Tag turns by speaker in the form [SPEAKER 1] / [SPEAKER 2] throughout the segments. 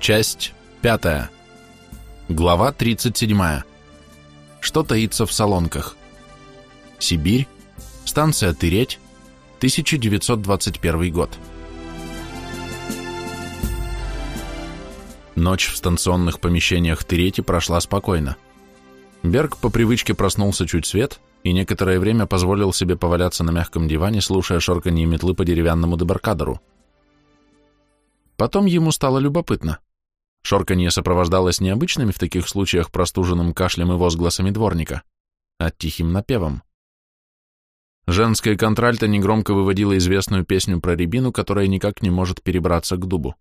[SPEAKER 1] Часть пятая. Глава 37. Что таится в солонках? Сибирь. Станция Тыреть. 1921 год. Ночь в станционных помещениях Тырети прошла спокойно. Берг по привычке проснулся чуть свет и некоторое время позволил себе поваляться на мягком диване, слушая шорканье метлы по деревянному дебаркадеру. Потом ему стало любопытно. Шорканье сопровождалось необычными в таких случаях простуженным кашлем и возгласами дворника, а тихим напевом. Женская контральта негромко выводила известную песню про рябину, которая никак не может перебраться к дубу.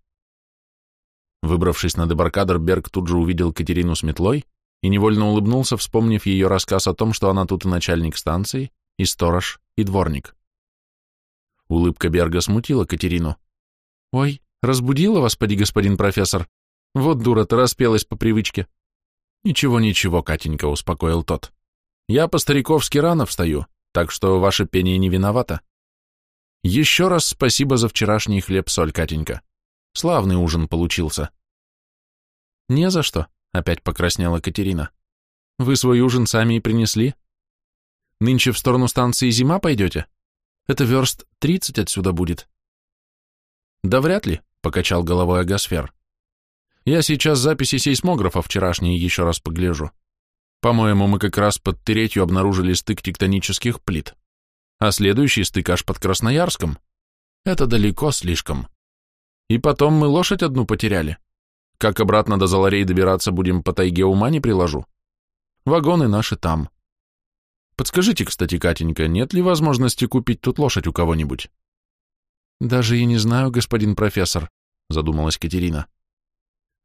[SPEAKER 1] Выбравшись на дебаркадер, Берг тут же увидел Катерину с метлой и невольно улыбнулся, вспомнив ее рассказ о том, что она тут и начальник станции, и сторож, и дворник. Улыбка Берга смутила Катерину. «Ой, разбудила вас, поди, господин профессор? Вот дура-то распелась по привычке». «Ничего, ничего, Катенька», — успокоил тот. «Я по-стариковски рано встаю, так что ваше пение не виновато. Еще раз спасибо за вчерашний хлеб-соль, Катенька. Славный ужин получился». «Не за что», — опять покраснела Катерина. «Вы свой ужин сами и принесли? Нынче в сторону станции зима пойдете? Это верст тридцать отсюда будет». «Да вряд ли», — покачал головой Агасфер. «Я сейчас записи сейсмографа вчерашние еще раз погляжу. По-моему, мы как раз под Третью обнаружили стык тектонических плит, а следующий стык аж под Красноярском. Это далеко слишком. И потом мы лошадь одну потеряли. Как обратно до Заларей добираться будем по тайге, ума не приложу. Вагоны наши там. Подскажите, кстати, Катенька, нет ли возможности купить тут лошадь у кого-нибудь? Даже и не знаю, господин профессор, задумалась Катерина.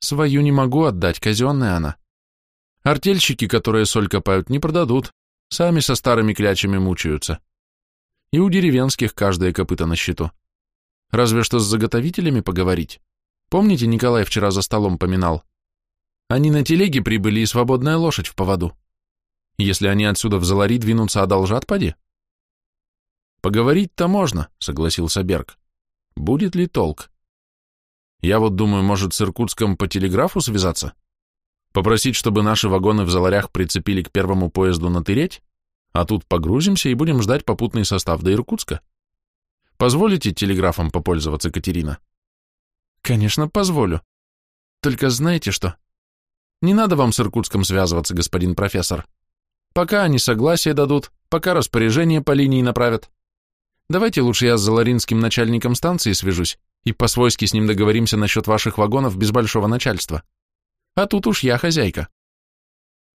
[SPEAKER 1] Свою не могу отдать, казенная она. Артельщики, которые соль копают, не продадут, сами со старыми клячами мучаются. И у деревенских каждое копыто на счету. Разве что с заготовителями поговорить. Помните, Николай вчера за столом поминал? Они на телеге прибыли и свободная лошадь в поводу. Если они отсюда в Залари двинутся, одолжат, поди? Поговорить-то можно, согласился Берг. Будет ли толк? Я вот думаю, может, с Иркутском по телеграфу связаться? Попросить, чтобы наши вагоны в Заларях прицепили к первому поезду на Тыреть, а тут погрузимся и будем ждать попутный состав до Иркутска. Позволите телеграфом попользоваться, Катерина? Конечно, позволю. Только знаете что? Не надо вам с Иркутском связываться, господин профессор. Пока они согласие дадут, пока распоряжение по линии направят. Давайте лучше я с Заларинским начальником станции свяжусь и по-свойски с ним договоримся насчет ваших вагонов без большого начальства. А тут уж я хозяйка.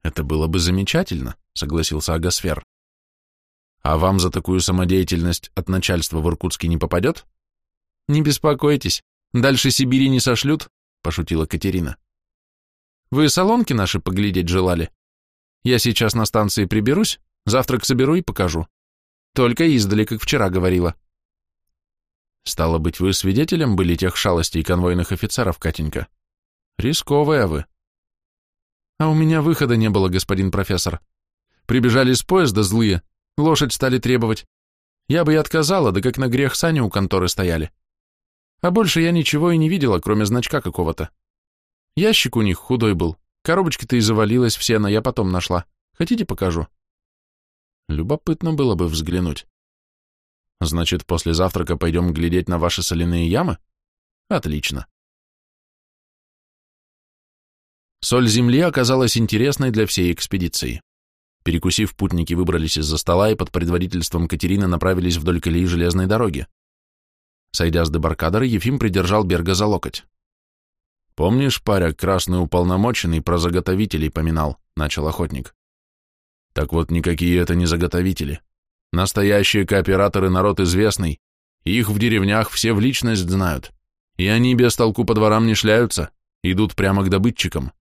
[SPEAKER 1] Это было бы замечательно, согласился Агасфер. А вам за такую самодеятельность от начальства в Иркутске не попадет? Не беспокойтесь, Дальше Сибири не сошлют, пошутила Катерина. Вы салонки наши поглядеть желали? Я сейчас на станции приберусь, завтрак соберу и покажу. Только издали, как вчера говорила. Стало быть, вы свидетелем были тех шалостей конвойных офицеров, Катенька? Рисковая вы. А у меня выхода не было, господин профессор. Прибежали с поезда злые, лошадь стали требовать. Я бы и отказала, да как на грех сани у конторы стояли. А больше я ничего и не видела, кроме значка какого-то. Ящик у них худой был, коробочка-то и завалилась все, но я потом нашла. Хотите, покажу? Любопытно было бы взглянуть. Значит, после завтрака пойдем глядеть на ваши соляные ямы? Отлично. Соль земли оказалась интересной для всей экспедиции. Перекусив, путники выбрались из-за стола и под предводительством Катерины направились вдоль колеи железной дороги. Сойдя с дебаркадера, Ефим придержал Берга за локоть. «Помнишь, паря, красный уполномоченный про заготовителей поминал?» — начал охотник. «Так вот, никакие это не заготовители. Настоящие кооператоры народ известный, их в деревнях все в личность знают, и они без толку по дворам не шляются, идут прямо к добытчикам.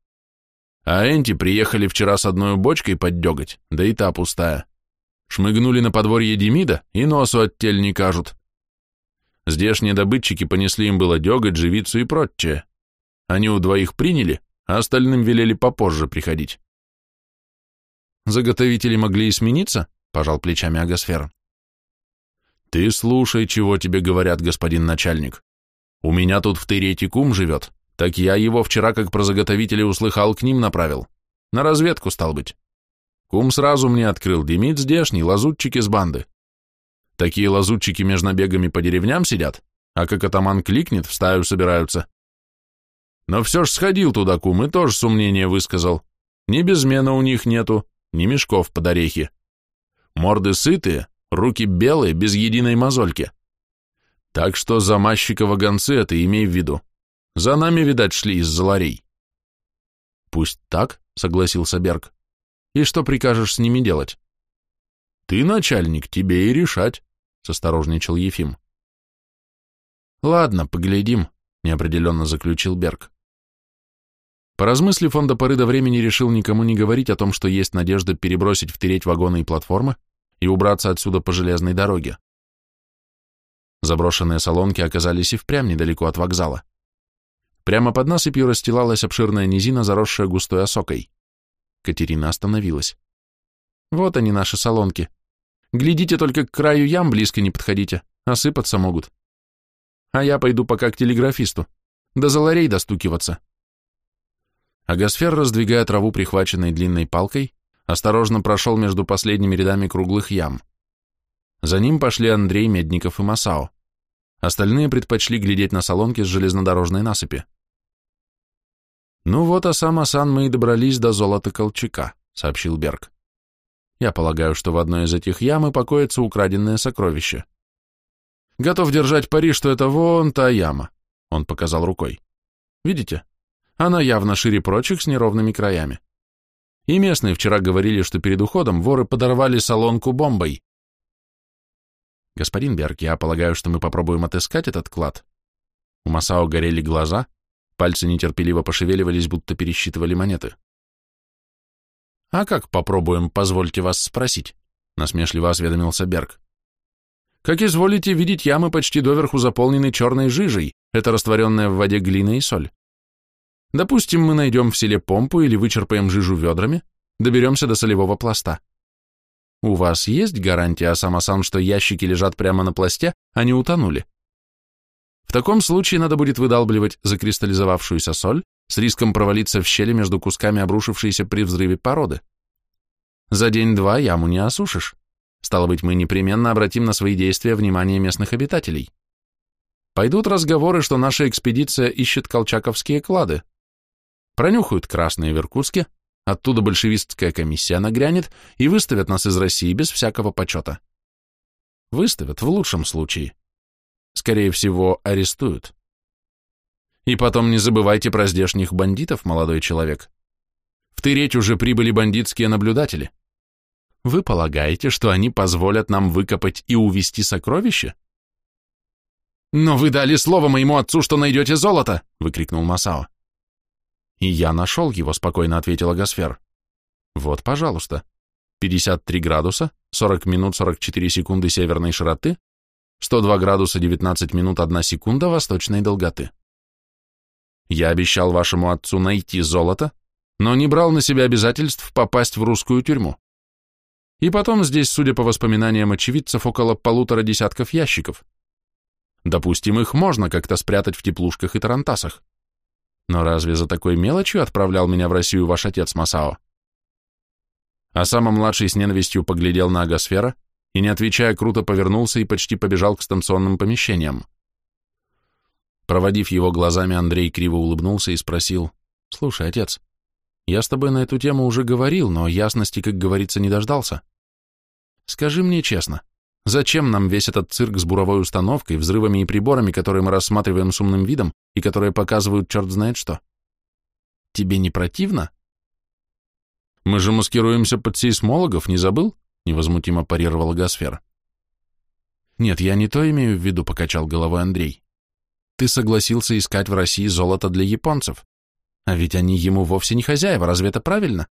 [SPEAKER 1] А энти приехали вчера с одной бочкой поддегать, да и та пустая. Шмыгнули на подворье Демида и носу от тель не кажут, Здешние добытчики понесли им было деготь, живицу и прочее. Они у двоих приняли, а остальным велели попозже приходить. Заготовители могли и смениться, пожал плечами Агасфер. Ты слушай, чего тебе говорят, господин начальник. У меня тут в Терете кум живет, Так я его вчера, как про заготовителя услыхал, к ним направил. На разведку, стал быть. Кум сразу мне открыл, Демид здешний, лазутчики с банды. Такие лазутчики между набегами по деревням сидят, а как атаман кликнет, в стаю собираются. Но все ж сходил туда кум и тоже сомнение высказал. Ни безмена у них нету, ни мешков под орехи. Морды сытые, руки белые, без единой мозольки. Так что за Мащикова гонцы это имей в виду. За нами, видать, шли из-за ларей. Пусть так, согласился Берг. И что прикажешь с ними делать? Ты начальник, тебе и решать, состорожничал Ефим. Ладно, поглядим, неопределенно заключил Берг. Поразмыслив, он до поры до времени решил никому не говорить о том, что есть надежда перебросить в тереть вагоны и платформы и убраться отсюда по железной дороге. Заброшенные салонки оказались и впрямь недалеко от вокзала. Прямо под насыпью расстилалась обширная низина, заросшая густой осокой. Катерина остановилась. «Вот они, наши салонки. Глядите, только к краю ям близко не подходите, осыпаться могут. А я пойду пока к телеграфисту. До заларей достукиваться». Агосфер, раздвигая траву, прихваченной длинной палкой, осторожно прошел между последними рядами круглых ям. За ним пошли Андрей, Медников и Масао. Остальные предпочли глядеть на солонки с железнодорожной насыпи. «Ну вот, а сам Асан мы и добрались до золота Колчака», — сообщил Берг. «Я полагаю, что в одной из этих ям и покоится украденное сокровище. Готов держать пари, что это вон та яма», — он показал рукой. «Видите? Она явно шире прочих с неровными краями. И местные вчера говорили, что перед уходом воры подорвали солонку бомбой. Господин Берг, я полагаю, что мы попробуем отыскать этот клад. У Масао горели глаза, пальцы нетерпеливо пошевеливались, будто пересчитывали монеты. «А как попробуем, позвольте вас спросить?» — насмешливо осведомился Берг. «Как изволите видеть, ямы почти доверху заполнены черной жижей, это растворенная в воде глина и соль. Допустим, мы найдем в селе помпу или вычерпаем жижу ведрами, доберемся до солевого пласта. У вас есть гарантия, Асама-сан, что ящики лежат прямо на пласте, а не утонули? В таком случае надо будет выдалбливать закристаллизовавшуюся соль с риском провалиться в щели между кусками обрушившейся при взрыве породы. За день-два яму не осушишь. Стало быть, мы непременно обратим на свои действия внимание местных обитателей. Пойдут разговоры, что наша экспедиция ищет колчаковские клады, Пронюхают красные в Иркутске, оттуда большевистская комиссия нагрянет и выставят нас из России без всякого почета. Выставят в лучшем случае. Скорее всего, арестуют. И потом не забывайте про здешних бандитов, молодой человек. В Тыреть уже прибыли бандитские наблюдатели. Вы полагаете, что они позволят нам выкопать и увести сокровища? «Но вы дали слово моему отцу, что найдете золото!» — выкрикнул Масао. «И я нашел его», — спокойно ответила Гасфер. «Вот, пожалуйста. 53 градуса, 40 минут 44 секунды северной широты, 102 градуса 19 минут 1 секунда восточной долготы. Я обещал вашему отцу найти золото, но не брал на себя обязательств попасть в русскую тюрьму. И потом здесь, судя по воспоминаниям очевидцев, около полутора десятков ящиков. Допустим, их можно как-то спрятать в теплушках и тарантасах. Но разве за такой мелочью отправлял меня в Россию ваш отец Масао? А самый младший с ненавистью поглядел на Агосфера и, не отвечая, круто повернулся и почти побежал к станционным помещениям. Проводив его глазами, Андрей криво улыбнулся и спросил, «Слушай, отец, я с тобой на эту тему уже говорил, но ясности, как говорится, не дождался. Скажи мне честно, Зачем нам весь этот цирк с буровой установкой, взрывами и приборами, которые мы рассматриваем с умным видом и которые показывают черт знает что? Тебе не противно? Мы же маскируемся под сейсмологов, не забыл? Невозмутимо парировала Гасфер. Нет, я не то имею в виду, покачал головой Андрей. Ты согласился искать в России золото для японцев. А ведь они ему вовсе не хозяева, разве это правильно?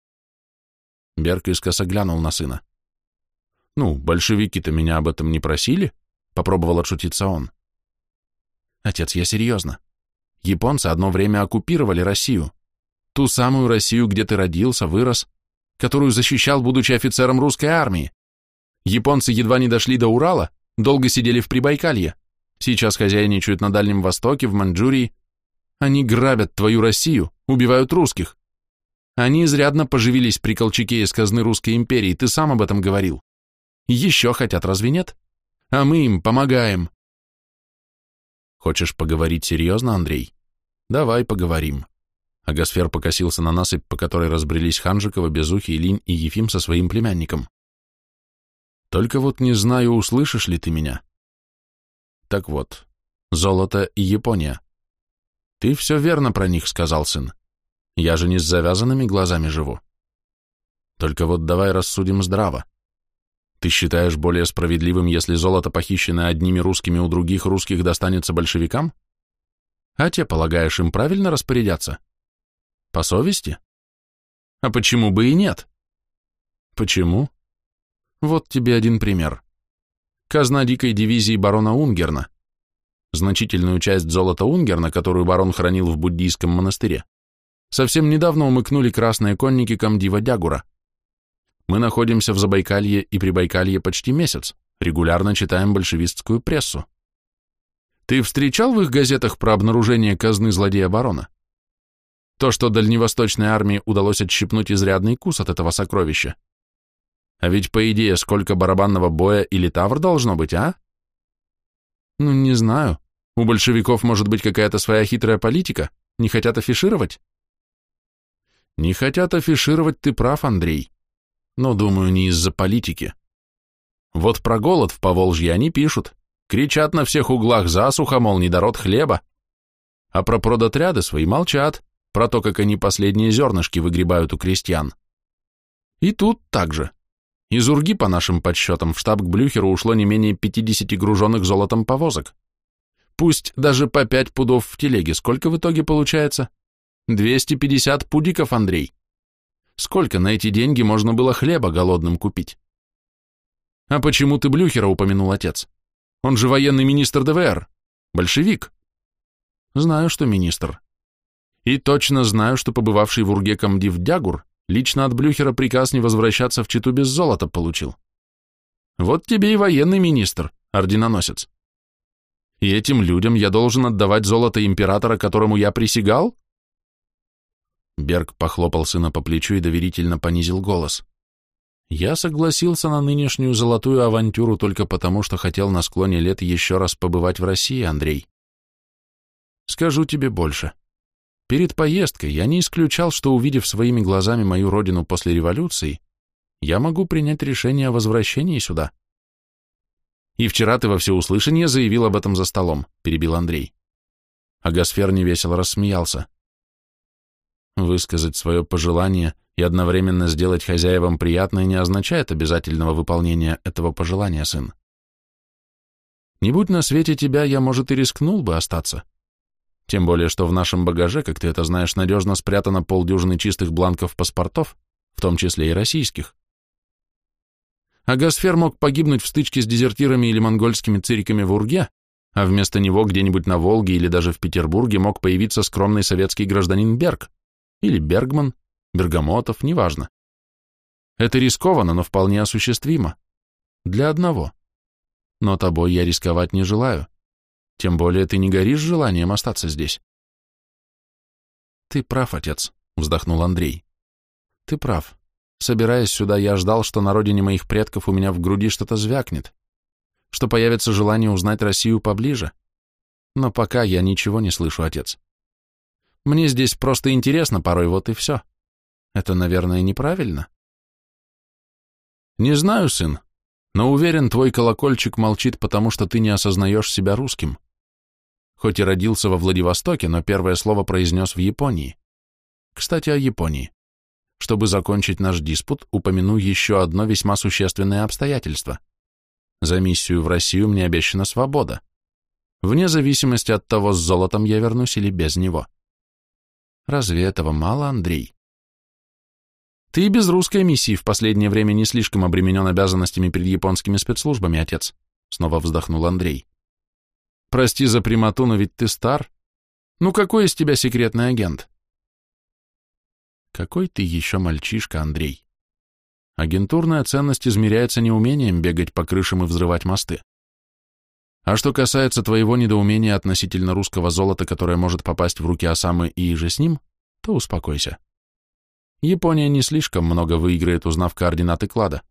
[SPEAKER 1] Берг искоса глянул на сына. Ну, большевики-то меня об этом не просили, попробовал отшутиться он. Отец, я серьезно. Японцы одно время оккупировали Россию. Ту самую Россию, где ты родился, вырос, которую защищал, будучи офицером русской армии. Японцы едва не дошли до Урала, долго сидели в Прибайкалье. Сейчас хозяйничают на Дальнем Востоке, в Маньчжурии. Они грабят твою Россию, убивают русских. Они изрядно поживились при Колчаке из казны Русской империи, ты сам об этом говорил. Еще хотят, разве нет? А мы им помогаем. Хочешь поговорить серьезно, Андрей? Давай поговорим. Агасфер покосился на насыпь, по которой разбрелись Ханжикова, Безухий, Линь и Ефим со своим племянником. Только вот не знаю, услышишь ли ты меня. Так вот, золото и Япония. Ты все верно про них сказал, сын. Я же не с завязанными глазами живу. Только вот давай рассудим здраво. Ты считаешь более справедливым, если золото, похищенное одними русскими у других русских, достанется большевикам? А те, полагаешь, им правильно распорядятся? По совести? А почему бы и нет? Почему? Вот тебе один пример. Казна дикой дивизии барона Унгерна. Значительную часть золота Унгерна, которую барон хранил в буддийском монастыре, Совсем недавно умыкнули красные конники комдива Дягура. Мы находимся в Забайкалье и Прибайкалье почти месяц, регулярно читаем большевистскую прессу. Ты встречал в их газетах про обнаружение казны злодея барона? То, что дальневосточной армии удалось отщипнуть изрядный кус от этого сокровища. А ведь, по идее, сколько барабанного боя или тавр должно быть, а? Ну, не знаю. У большевиков может быть какая-то своя хитрая политика, не хотят афишировать? Не хотят афишировать, ты прав, Андрей. Но, думаю, не из-за политики. Вот про голод в Поволжье они пишут. Кричат на всех углах засуха, мол, недород хлеба. А про продотряды свои молчат, про то, как они последние зернышки выгребают у крестьян. И тут так же. Из Урги, по нашим подсчетам, в штаб к Блюхеру ушло не менее 50 груженных золотом повозок. Пусть даже по 5 пудов в телеге, сколько в итоге получается? 250 пудиков, Андрей. Сколько на эти деньги можно было хлеба голодным купить? А почему ты Блюхера упомянул, отец? Он же военный министр ДВР, большевик. Знаю, что министр. И точно знаю, что побывавший в Урге комдив Дягур лично от Блюхера приказ не возвращаться в Читу без золота получил. Вот тебе и военный министр, орденоносец. И этим людям я должен отдавать золото императора, которому я присягал? Берг похлопал сына по плечу и доверительно понизил голос. Я согласился на нынешнюю золотую авантюру только потому, что хотел на склоне лет еще раз побывать в России, Андрей. Скажу тебе больше. Перед поездкой я не исключал, что, увидев своими глазами мою родину после революции, я могу принять решение о возвращении сюда. И вчера ты во всеуслышание заявил об этом за столом, перебил Андрей. А Гасфер невесело рассмеялся. Высказать свое пожелание и одновременно сделать хозяевам приятное не означает обязательного выполнения этого пожелания, сын. Не будь на свете тебя, я, может, и рискнул бы остаться. Тем более, что в нашем багаже, как ты это знаешь, надежно спрятано полдюжины чистых бланков паспортов, в том числе и российских. А Гасфер мог погибнуть в стычке с дезертирами или монгольскими цириками в Урге, а вместо него где-нибудь на Волге или даже в Петербурге мог появиться скромный советский гражданин Берг. Или Бергман, Бергамотов, неважно. Это рискованно, но вполне осуществимо. Для одного. Но тобой я рисковать не желаю. Тем более ты не горишь желанием остаться здесь. Ты прав, отец, вздохнул Андрей. Ты прав. Собираясь сюда, я ждал, что на родине моих предков у меня в груди что-то звякнет, что появится желание узнать Россию поближе. Но пока я ничего не слышу, отец. Мне здесь просто интересно порой, вот и все. Это, наверное, неправильно. Не знаю, сын, но уверен, твой колокольчик молчит, потому что ты не осознаешь себя русским. Хоть и родился во Владивостоке, но первое слово произнес в Японии. Кстати, о Японии. Чтобы закончить наш диспут, упомяну еще одно весьма существенное обстоятельство. За миссию в Россию мне обещана свобода. Вне зависимости от того, с золотом я вернусь или без него. Разве этого мало, Андрей? Ты без русской миссии в последнее время не слишком обременен обязанностями перед японскими спецслужбами, отец, снова вздохнул Андрей. Прости за прямоту, но ведь ты стар. Ну какой из тебя секретный агент? Какой ты еще мальчишка, Андрей. Агентурная ценность измеряется не умением бегать по крышам и взрывать мосты. А что касается твоего недоумения относительно русского золота, которое может попасть в руки Осамы и же с ним, то успокойся. Япония не слишком много выиграет, узнав координаты клада.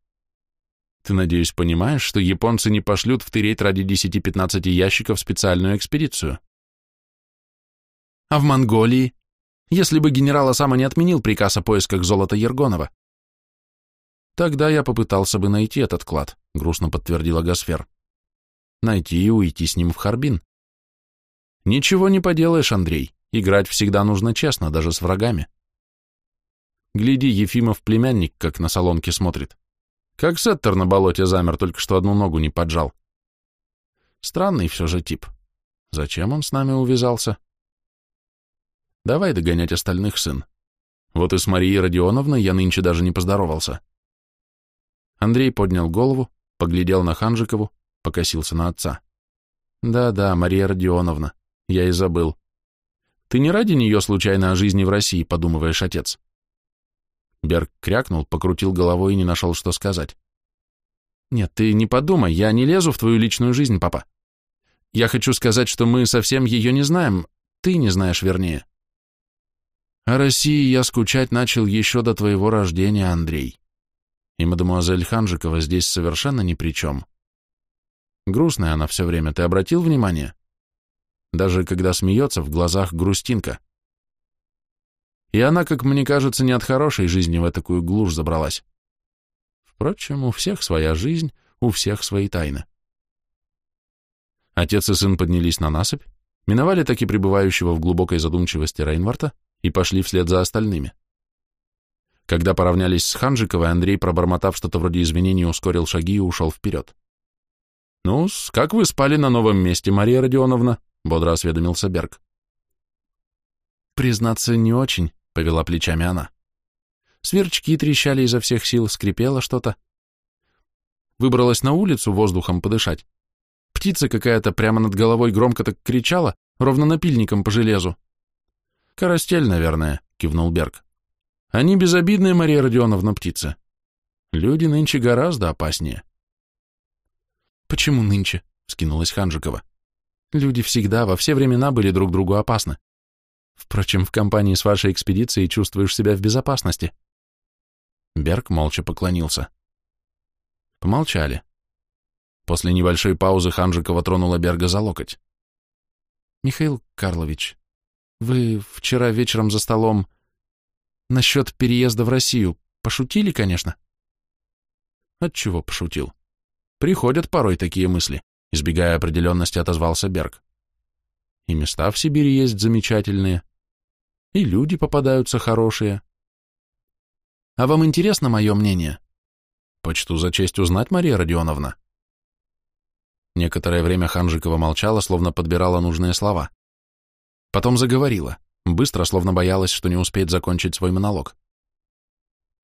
[SPEAKER 1] Ты, надеюсь, понимаешь, что японцы не пошлют втыреть ради 10-15 ящиков специальную экспедицию? А в Монголии? Если бы генерал Осама не отменил приказ о поисках золота Ергонова? Тогда я попытался бы найти этот клад, грустно подтвердила Гасфер. Найти и уйти с ним в Харбин. Ничего не поделаешь, Андрей. Играть всегда нужно честно, даже с врагами. Гляди, Ефимов племянник, как на солонке смотрит. Как сеттер на болоте замер, только что одну ногу не поджал. Странный все же тип. Зачем он с нами увязался? Давай догонять остальных, сын. Вот и с Марией Родионовной я нынче даже не поздоровался. Андрей поднял голову, поглядел на Ханжикову, покосился на отца. Да-да, Мария Родионовна, я и забыл. Ты не ради нее случайно о жизни в России подумываешь, отец? Берг крякнул, покрутил головой и не нашел, что сказать. «Нет, ты не подумай, я не лезу в твою личную жизнь, папа. Я хочу сказать, что мы совсем ее не знаем, ты не знаешь, вернее. О России я скучать начал еще до твоего рождения, Андрей. И мадемуазель Ханжикова здесь совершенно ни при чем. Грустная она все время, ты обратил внимание? Даже когда смеется, в глазах грустинка. И она, как мне кажется, не от хорошей жизни в такую глушь забралась. Впрочем, у всех своя жизнь, у всех свои тайны. Отец и сын поднялись на насыпь, миновали таки пребывающего в глубокой задумчивости Рейнварта и пошли вслед за остальными. Когда поравнялись с Ханжиковой, Андрей, пробормотав что-то вроде извинений, ускорил шаги и ушел вперед. Ну как вы спали на новом месте, Мария Родионовна?» — бодро осведомился Берг. «Признаться, не очень», — повела плечами она. Сверчки трещали изо всех сил, скрипело что-то. Выбралась на улицу воздухом подышать. Птица какая-то прямо над головой громко так кричала, ровно напильником по железу. «Карастель, наверное», — кивнул Берг. «Они безобидные, Мария Родионовна, птицы. Люди нынче гораздо опаснее». «Почему нынче?» — вскинулась Ханжикова. «Люди всегда, во все времена были друг другу опасны. Впрочем, в компании с вашей экспедицией чувствуешь себя в безопасности. Берг молча поклонился. Помолчали. После небольшой паузы Ханжикова тронула Берга за локоть. «Михаил Карлович, вы вчера вечером за столом насчет переезда в Россию пошутили, конечно?» «Отчего пошутил?» «Приходят порой такие мысли», — избегая определенности, отозвался Берг. И места в Сибири есть замечательные, и люди попадаются хорошие. А вам интересно мое мнение? Почту за честь узнать, Мария Родионовна. Некоторое время Ханжикова молчала, словно подбирала нужные слова. Потом заговорила, быстро, словно боялась, что не успеет закончить свой монолог.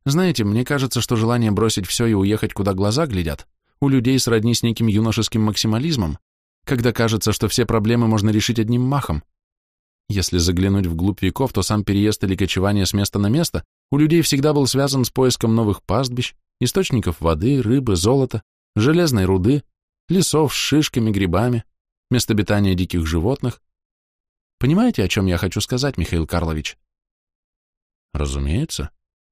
[SPEAKER 1] Знаете, мне кажется, что желание бросить все и уехать, куда глаза глядят, у людей сродни с неким юношеским максимализмом, когда кажется, что все проблемы можно решить одним махом. Если заглянуть вглубь веков, то сам переезд или кочевание с места на место у людей всегда был связан с поиском новых пастбищ, источников воды, рыбы, золота, железной руды, лесов с шишками, грибами, мест обитания диких животных. Понимаете, о чем я хочу сказать, Михаил Карлович? Разумеется.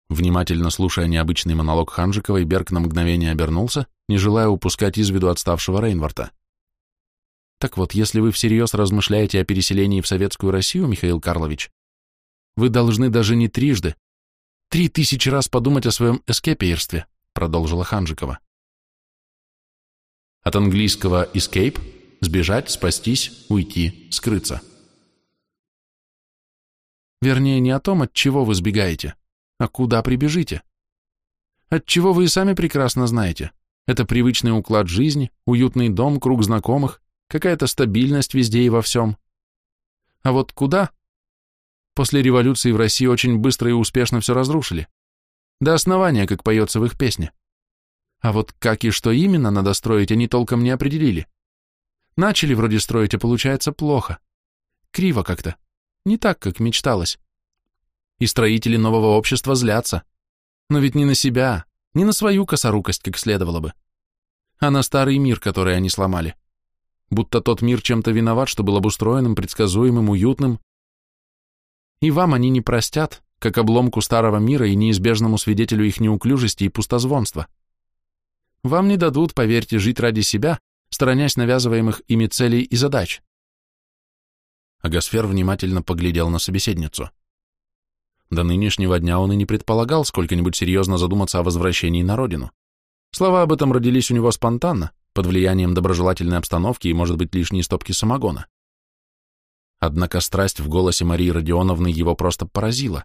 [SPEAKER 1] Внимательно слушая необычный монолог Ханжикова, Берг на мгновение обернулся, не желая упускать из виду отставшего Рейнварта. Так вот, если вы всерьез размышляете о переселении в Советскую Россию, Михаил Карлович, вы должны даже не трижды, три тысячи раз подумать о своем эскепеерстве, продолжила Ханжикова. От английского escape – сбежать, спастись, уйти, скрыться. Вернее, не о том, от чего вы сбегаете, а куда прибежите. От чего вы и сами прекрасно знаете. Это привычный уклад жизни, уютный дом, круг знакомых, какая-то стабильность везде и во всем. А вот куда? После революции в России очень быстро и успешно все разрушили. До основания, как поется в их песне. А вот как и что именно надо строить, они толком не определили. Начали вроде строить, а получается плохо. Криво как-то. Не так, как мечталось. И строители нового общества злятся. Но ведь не на себя, не на свою косорукость, как следовало бы, а на старый мир, который они сломали. будто тот мир чем-то виноват, что был обустроенным, предсказуемым, уютным. И вам они не простят, как обломку старого мира и неизбежному свидетелю их неуклюжести и пустозвонства. Вам не дадут, поверьте, жить ради себя, сторонясь навязываемых ими целей и задач. Агасфер внимательно поглядел на собеседницу. До нынешнего дня он и не предполагал сколько-нибудь серьезно задуматься о возвращении на родину. Слова об этом родились у него спонтанно, под влиянием доброжелательной обстановки и, может быть, лишней стопки самогона. Однако страсть в голосе Марии Родионовны его просто поразила.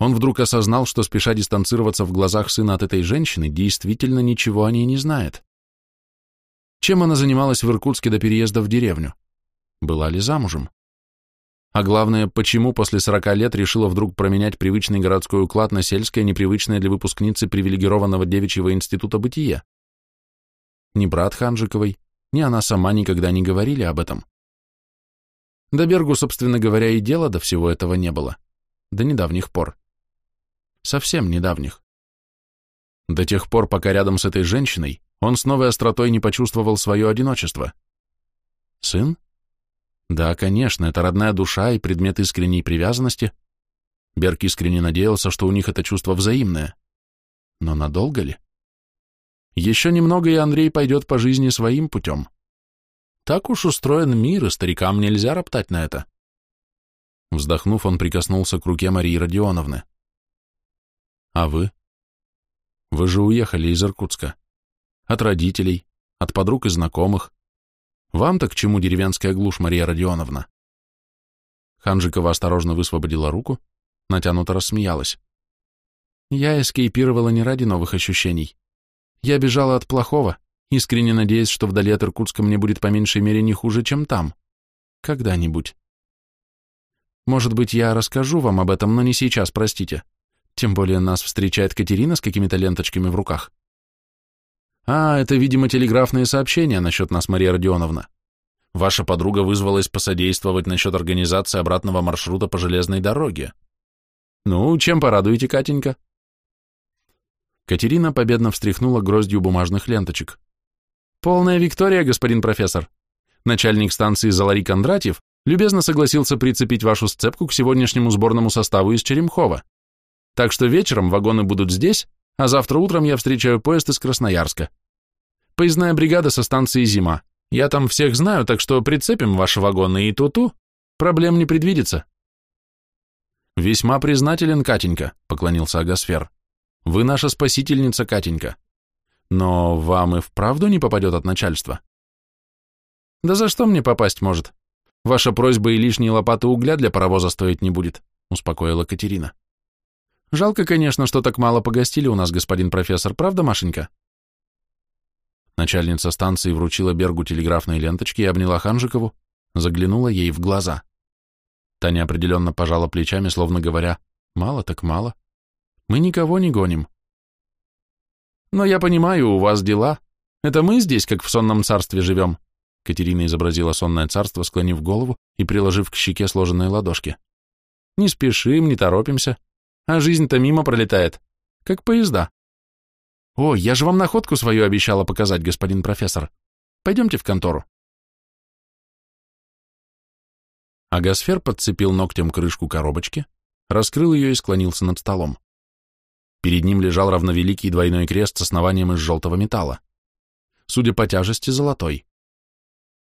[SPEAKER 1] Он вдруг осознал, что, спеша дистанцироваться в глазах сына от этой женщины, действительно ничего о ней не знает. Чем она занималась в Иркутске до переезда в деревню? Была ли замужем? А главное, почему после 40 лет решила вдруг променять привычный городской уклад на сельское, непривычное для выпускницы привилегированного девичьего института бытия? Ни брат Ханжиковой, ни она сама никогда не говорили об этом. До Бергу, собственно говоря, и дела до всего этого не было. До недавних пор совсем недавних. До тех пор, пока рядом с этой женщиной, он с новой остротой не почувствовал свое одиночество. Сын? Да, конечно, это родная душа и предмет искренней привязанности. Берг искренне надеялся, что у них это чувство взаимное. Но надолго ли? Еще немного, и Андрей пойдет по жизни своим путем. Так уж устроен мир, и старикам нельзя роптать на это. Вздохнув, он прикоснулся к руке Марии Родионовны. А вы? Вы же уехали из Иркутска. От родителей, от подруг и знакомых. Вам-то к чему деревенская глушь, Мария Родионовна? Ханжикова осторожно высвободила руку, натянуто рассмеялась. Я эскейпировала не ради новых ощущений. Я бежала от плохого, искренне надеясь, что вдали от Иркутска мне будет по меньшей мере не хуже, чем там. Когда-нибудь. Может быть, я расскажу вам об этом, но не сейчас, простите. Тем более нас встречает Катерина с какими-то ленточками в руках. А, это, видимо, телеграфные сообщения насчет нас, Мария Родионовна. Ваша подруга вызвалась посодействовать насчет организации обратного маршрута по железной дороге. Ну, чем порадуете, Катенька? Катерина победно встряхнула гроздью бумажных ленточек. Полная виктория, господин профессор. Начальник станции Залари Кондратьев любезно согласился прицепить вашу сцепку к сегодняшнему сборному составу из Черемхова. Так что вечером вагоны будут здесь, а завтра утром я встречаю поезд из Красноярска. Поездная бригада со станции «Зима». Я там всех знаю, так что прицепим ваши вагоны и ту-ту. Проблем не предвидится. Весьма признателен, Катенька, поклонился Агасфер. Вы наша спасительница, Катенька. Но вам и вправду не попадет от начальства? Да за что мне попасть может? Ваша просьба и лишние лопаты угля для паровоза стоить не будет, успокоила Катерина. Жалко, конечно, что так мало погостили у нас, господин профессор, правда, Машенька? Начальница станции вручила Бергу телеграфные ленточки и обняла Ханжикову, заглянула ей в глаза. Таня определенно пожала плечами, словно говоря, «Мало так мало. Мы никого не гоним». «Но я понимаю, у вас дела. Это мы здесь, как в сонном царстве, живем». Катерина изобразила сонное царство, склонив голову и приложив к щеке сложенные ладошки. «Не спешим, не торопимся а жизнь-то мимо пролетает, как поезда. О, я же вам находку свою обещала показать, господин профессор. Пойдемте в контору. Агасфер подцепил ногтем крышку коробочки, раскрыл ее и склонился над столом. Перед ним лежал равновеликий двойной крест с основанием из желтого металла. Судя по тяжести, золотой.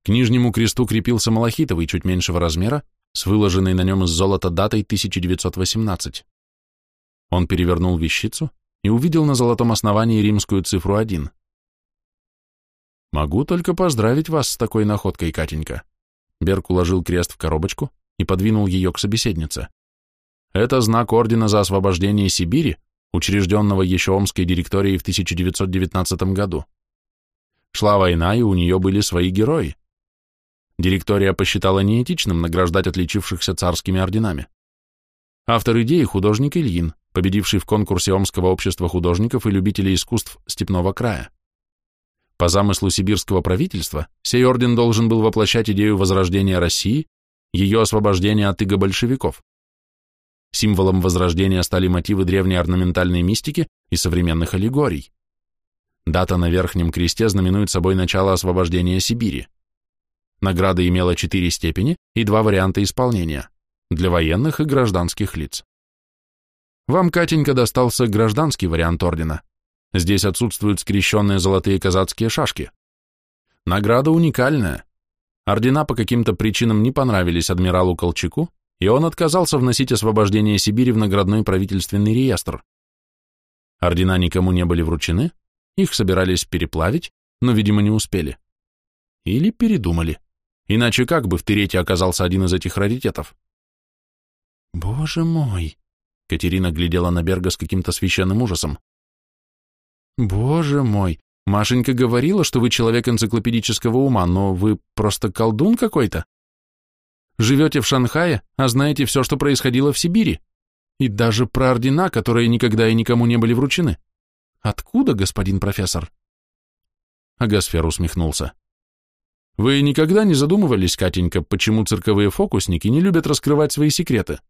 [SPEAKER 1] К нижнему кресту крепился малахитовый, чуть меньшего размера, с выложенной на нем из золота датой 1918. Он перевернул вещицу и увидел на золотом основании римскую цифру 1. «Могу только поздравить вас с такой находкой, Катенька». Берг уложил крест в коробочку и подвинул ее к собеседнице. «Это знак Ордена за освобождение Сибири, учрежденного еще Омской директорией в 1919 году. Шла война, и у нее были свои герои. Директория посчитала неэтичным награждать отличившихся царскими орденами. Автор идеи – художник Ильин, победивший в конкурсе Омского общества художников и любителей искусств Степного края. По замыслу сибирского правительства, сей орден должен был воплощать идею возрождения России, ее освобождения от иго большевиков. Символом возрождения стали мотивы древней орнаментальной мистики и современных аллегорий. Дата на Верхнем Кресте знаменует собой начало освобождения Сибири. Награда имела четыре степени и два варианта исполнения – для военных и гражданских лиц. Вам, Катенька, достался гражданский вариант ордена. Здесь отсутствуют скрещенные золотые казацкие шашки. Награда уникальная. Ордена по каким-то причинам не понравились адмиралу Колчаку, и он отказался вносить освобождение Сибири в наградной правительственный реестр. Ордена никому не были вручены, их собирались переплавить, но, видимо, не успели. Или передумали. Иначе как бы в Терете оказался один из этих раритетов? «Боже мой!» — Катерина глядела на Берга с каким-то священным ужасом. «Боже мой! Машенька говорила, что вы человек энциклопедического ума, но вы просто колдун какой-то. Живете в Шанхае, а знаете все, что происходило в Сибири. И даже про ордена, которые никогда и никому не были вручены. Откуда, господин профессор?» Агасфер усмехнулся. Вы никогда не задумывались, Катенька, почему цирковые фокусники не любят раскрывать свои секреты?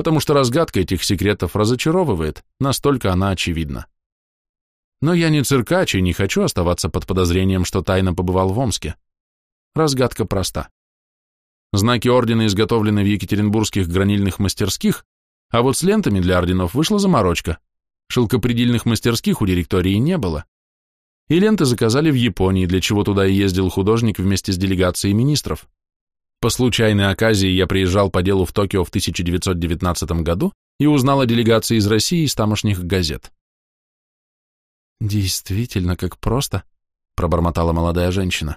[SPEAKER 1] Потому что разгадка этих секретов разочаровывает, настолько она очевидна. Но я не циркач и не хочу оставаться под подозрением, что тайно побывал в Омске. Разгадка проста. Знаки ордена изготовлены в екатеринбургских гранильных мастерских, а вот с лентами для орденов вышла заморочка. Шелкопредельных мастерских у директории не было и ленты заказали в Японии, для чего туда и ездил художник вместе с делегацией министров. По случайной оказии я приезжал по делу в Токио в 1919 году и узнал о делегации из России из тамошних газет. «Действительно, как просто», — пробормотала молодая женщина.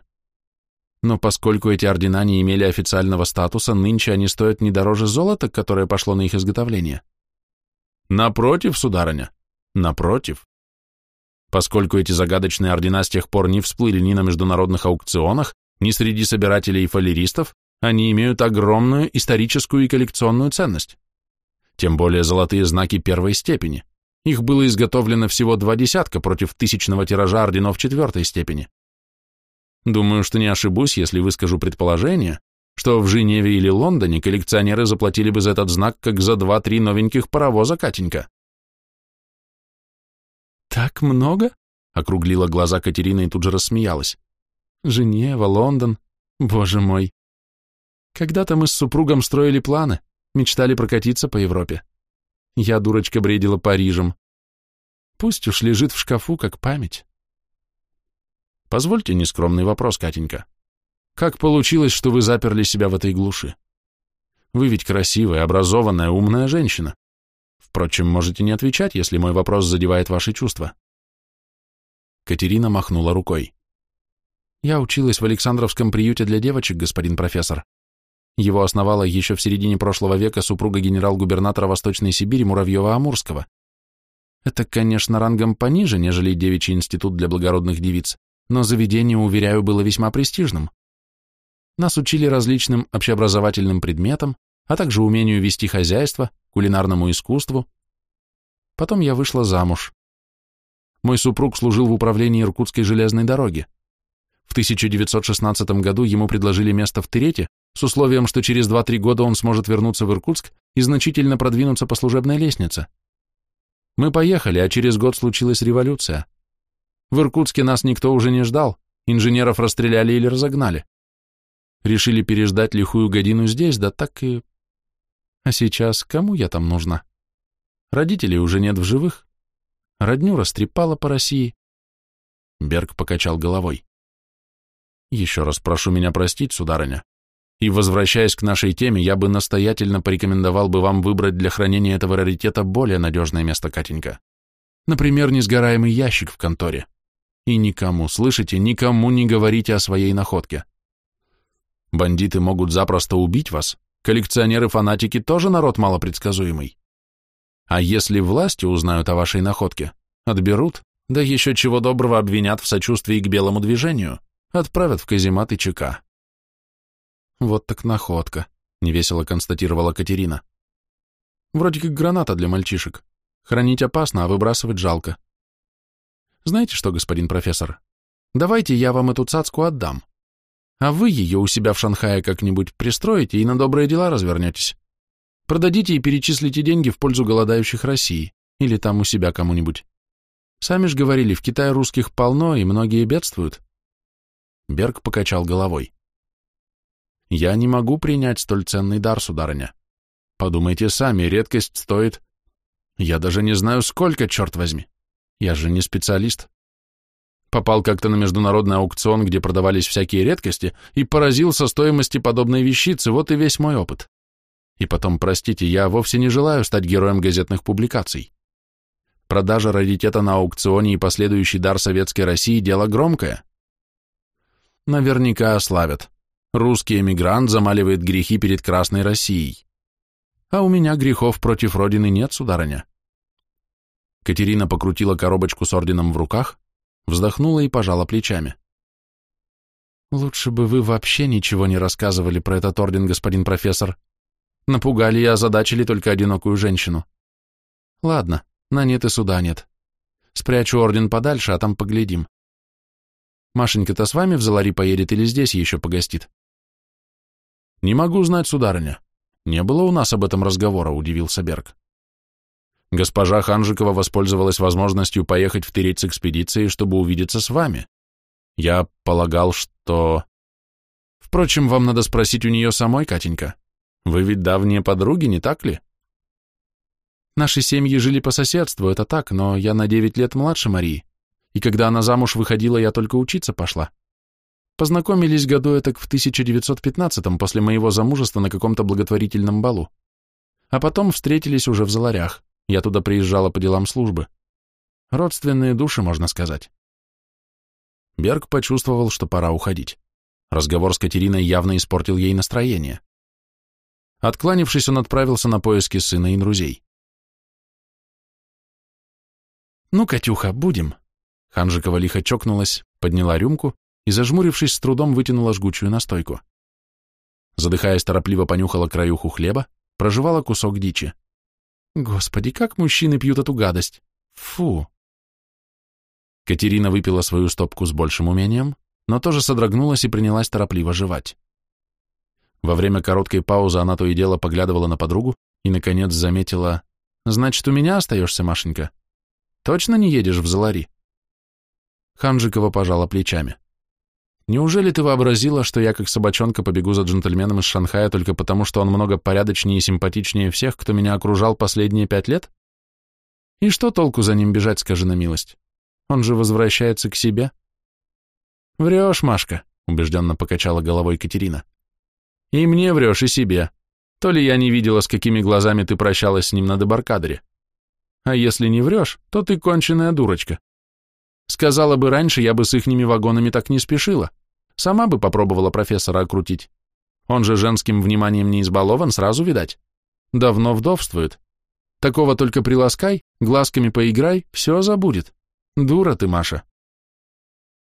[SPEAKER 1] «Но поскольку эти ордена не имели официального статуса, нынче они стоят не дороже золота, которое пошло на их изготовление». «Напротив, сударыня, напротив. Поскольку эти загадочные ордена с тех пор не всплыли ни на международных аукционах, ни среди собирателей и фалеристов, они имеют огромную историческую и коллекционную ценность. Тем более золотые знаки первой степени. Их было изготовлено всего два десятка против тысячного тиража орденов четвертой степени. Думаю, что не ошибусь, если выскажу предположение, что в Женеве или Лондоне коллекционеры заплатили бы за этот знак как за два-три новеньких паровоза, Катенька. «Так много?» — округлила глаза Катерина и тут же рассмеялась. «Женева, Лондон, боже мой! Когда-то мы с супругом строили планы, мечтали прокатиться по Европе. Я, дурочка, бредила Парижем. Пусть уж лежит в шкафу, как память». «Позвольте нескромный вопрос, Катенька. Как получилось, что вы заперли себя в этой глуши? Вы ведь красивая, образованная, умная женщина. Впрочем, можете не отвечать, если мой вопрос задевает ваши чувства. Катерина махнула рукой. Я училась в Александровском приюте для девочек, господин профессор. Его основала еще в середине прошлого века супруга генерал-губернатора Восточной Сибири Муравьева-Амурского. Это, конечно, рангом пониже, нежели девичий институт для благородных девиц, но заведение, уверяю, было весьма престижным. Нас учили различным общеобразовательным предметам, а также умению вести хозяйство, кулинарному искусству. Потом я вышла замуж. Мой супруг служил в управлении Иркутской железной дороги. В 1916 году ему предложили место в Терете с условием, что через 2-3 года он сможет вернуться в Иркутск и значительно продвинуться по служебной лестнице. Мы поехали, а через год случилась революция. В Иркутске нас никто уже не ждал, инженеров расстреляли или разогнали. Решили переждать лихую годину здесь, да так и а сейчас кому я там нужна? Родителей уже нет в живых. Родню растрепала по России. Берг покачал головой. Еще раз прошу меня простить, сударыня. И, возвращаясь к нашей теме, я бы настоятельно порекомендовал бы вам выбрать для хранения этого раритета более надежное место, Катенька. Например, несгораемый ящик в конторе. И никому, слышите, никому не говорите о своей находке. Бандиты могут запросто убить вас, Коллекционеры-фанатики тоже народ малопредсказуемый. А если власти узнают о вашей находке, отберут, да еще чего доброго обвинят в сочувствии к белому движению, отправят в каземат и ЧК. Вот так находка, невесело констатировала Катерина. Вроде как граната для мальчишек. Хранить опасно, а выбрасывать жалко. Знаете что, господин профессор, давайте я вам эту цацку отдам а вы ее у себя в Шанхае как-нибудь пристроите и на добрые дела развернетесь. Продадите и перечислите деньги в пользу голодающих России, или там у себя кому-нибудь. Сами же говорили, в Китае русских полно, и многие бедствуют. Берг покачал головой. Я не могу принять столь ценный дар, сударыня. Подумайте сами, редкость стоит... Я даже не знаю, сколько, черт возьми. Я же не специалист. Попал как-то на международный аукцион, где продавались всякие редкости, и поразился стоимости подобной вещицы, вот и весь мой опыт. И потом, простите, я вовсе не желаю стать героем газетных публикаций. Продажа раритета на аукционе и последующий дар советской России – дело громкое. Наверняка ославят. Русский эмигрант замаливает грехи перед Красной Россией. А у меня грехов против Родины нет, сударыня. Катерина покрутила коробочку с орденом в руках, вздохнула и пожала плечами. «Лучше бы вы вообще ничего не рассказывали про этот орден, господин профессор. Напугали и озадачили только одинокую женщину. Ладно, на нет и суда нет. Спрячу орден подальше, а там поглядим. Машенька-то с вами в Залари поедет или здесь еще погостит? Не могу знать, сударыня. Не было у нас об этом разговора, удивился Берг. Госпожа Ханжикова воспользовалась возможностью поехать в Тыреть с экспедицией, чтобы увидеться с вами. Я полагал, что... Впрочем, вам надо спросить у нее самой, Катенька. Вы ведь давние подруги, не так ли? Наши семьи жили по соседству, это так, но я на девять лет младше Марии, и когда она замуж выходила, я только учиться пошла. Познакомились году этак в 1915-м после моего замужества на каком-то благотворительном балу. А потом встретились уже в Заларях. Я туда приезжала по делам службы. Родственные души, можно сказать. Берг почувствовал, что пора уходить. Разговор с Катериной явно испортил ей настроение. Откланившись, он отправился на поиски сына и друзей. «Ну, Катюха, будем». Ханжикова лихо чокнулась, подняла рюмку и, зажмурившись, с трудом вытянула жгучую настойку. Задыхаясь, торопливо понюхала краюху хлеба, проживала кусок дичи. Господи, как мужчины пьют эту гадость! Фу! Катерина выпила свою стопку с большим умением, но тоже содрогнулась и принялась торопливо жевать. Во время короткой паузы она то и дело поглядывала на подругу и, наконец, заметила, «Значит, у меня остаешься, Машенька? Точно не едешь в Залари?» Ханжикова пожала плечами. «Неужели ты вообразила, что я как собачонка побегу за джентльменом из Шанхая только потому, что он много порядочнее и симпатичнее всех, кто меня окружал последние пять лет? И что толку за ним бежать, скажи на милость? Он же возвращается к себе». «Врешь, Машка», — убежденно покачала головой Катерина. И мне врешь, и себе. То ли я не видела, с какими глазами ты прощалась с ним на дебаркадере. А если не врешь, то ты конченая дурочка. Сказала бы раньше, я бы с ихними вагонами так не спешила. Сама бы попробовала профессора окрутить. Он же женским вниманием не избалован, сразу видать. Давно вдовствует. Такого только приласкай, глазками поиграй, все забудет. Дура ты, Маша.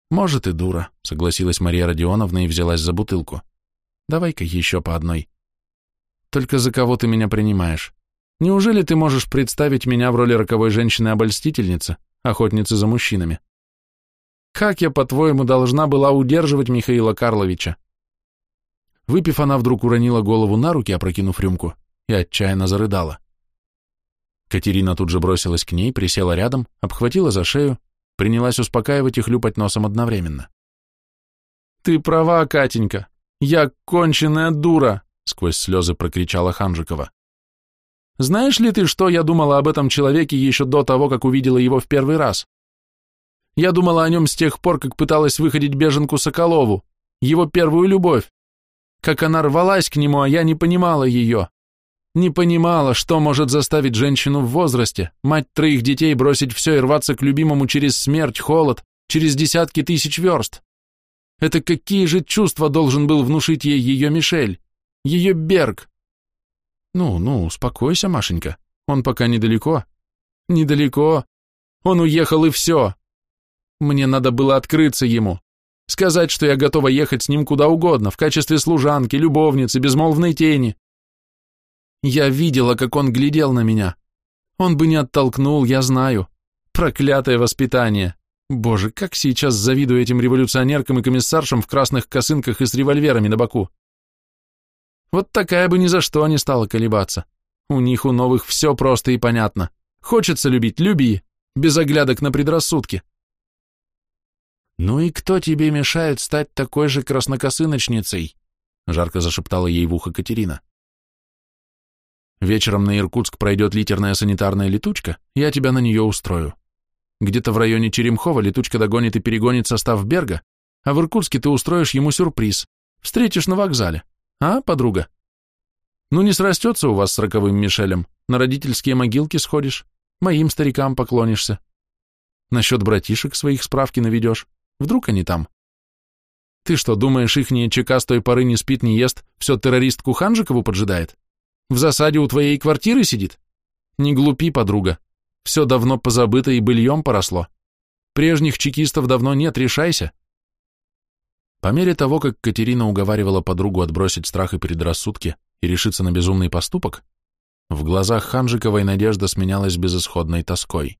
[SPEAKER 1] Может и дура, согласилась Мария Родионовна и взялась за бутылку. Давай-ка еще по одной. Только за кого ты меня принимаешь? Неужели ты можешь представить меня в роли роковой женщины-обольстительницы, охотницы за мужчинами? Как я, по-твоему, должна была удерживать Михаила Карловича? Выпив, она вдруг уронила голову на руки, опрокинув рюмку, и отчаянно зарыдала. Катерина тут же бросилась к ней, присела рядом, обхватила за шею, принялась успокаивать и хлюпать носом одновременно. «Ты права, Катенька, «Я конченая дура!» — сквозь слезы прокричала Ханжикова. «Знаешь ли ты, что я думала об этом человеке еще до того, как увидела его в первый раз? Я думала о нем с тех пор, как пыталась выходить беженку Соколову, его первую любовь. Как она рвалась к нему, а я не понимала ее. Не понимала, что может заставить женщину в возрасте, мать троих детей, бросить все и рваться к любимому через смерть, холод, через десятки тысяч верст. Это какие же чувства должен был внушить ей ее Мишель? Ее Берг? Ну, ну, успокойся, Машенька. Он пока недалеко. Недалеко. Он уехал и все. Мне надо было открыться ему. Сказать, что я готова ехать с ним куда угодно, в качестве служанки, любовницы, безмолвной тени. Я видела, как он глядел на меня. Он бы не оттолкнул, я знаю. Проклятое воспитание. Боже, как сейчас завидую этим революционеркам и комиссаршам в красных косынках и с револьверами на боку. Вот такая бы ни за что не стала колебаться. У них у новых все просто и понятно. Хочется любить – люби, без оглядок на предрассудки. Ну и кто тебе мешает стать такой же краснокосыночницей? — жарко зашептала ей в ухо Катерина. «Вечером на Иркутск пройдет литерная санитарная летучка, я тебя на нее устрою. Где-то в районе Черемхова летучка догонит и перегонит состав Берга, а в Иркутске ты устроишь ему сюрприз. Встретишь на вокзале. А, подруга? Ну, не срастется у вас с роковым Мишелем. На родительские могилки сходишь, моим старикам поклонишься. Насчет братишек своих справки наведешь. Вдруг они там? Ты что, думаешь, ихняя ЧК с той поры не спит, не ест, все террористку Ханжикову поджидает? В засаде у твоей квартиры сидит? Не глупи, подруга. Все давно позабыто и быльем поросло. Прежних чекистов давно нет, решайся. По мере того, как Катерина уговаривала подругу отбросить страх и предрассудки и решиться на безумный поступок, в глазах Ханжиковой надежда сменялась безысходной тоской.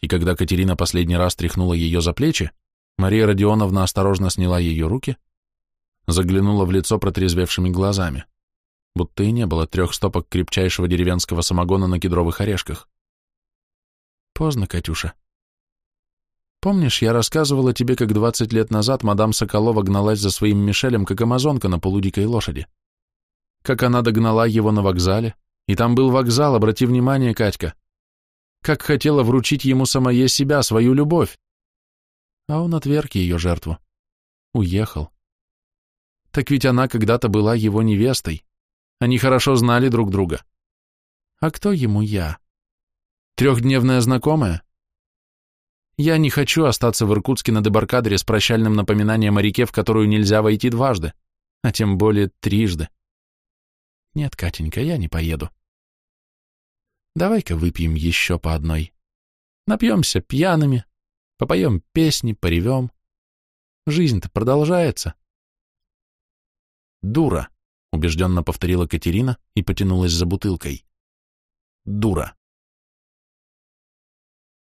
[SPEAKER 1] И когда Катерина последний раз тряхнула ее за плечи, Мария Родионовна осторожно сняла ее руки, заглянула в лицо протрезвевшими глазами, будто и не было трех стопок крепчайшего деревенского самогона на кедровых орешках. Поздно, Катюша. Помнишь, я рассказывала тебе, как двадцать лет назад мадам Соколова гналась за своим Мишелем, как амазонка на полудикой лошади? Как она догнала его на вокзале, и там был вокзал, обрати внимание, Катька. Как хотела вручить ему самое себя, свою любовь. А он отверг ее жертву. Уехал. Так ведь она когда-то была его невестой. Они хорошо знали друг друга. А кто ему я? Трехдневная знакомая? Я не хочу остаться в Иркутске на дебаркадере с прощальным напоминанием о реке, в которую нельзя войти дважды, а тем более трижды. Нет, Катенька, я не поеду. Давай-ка выпьем еще по одной. Напьемся пьяными, попоем песни, поревем. Жизнь-то продолжается. Дура, убежденно повторила Катерина и потянулась за бутылкой. Дура.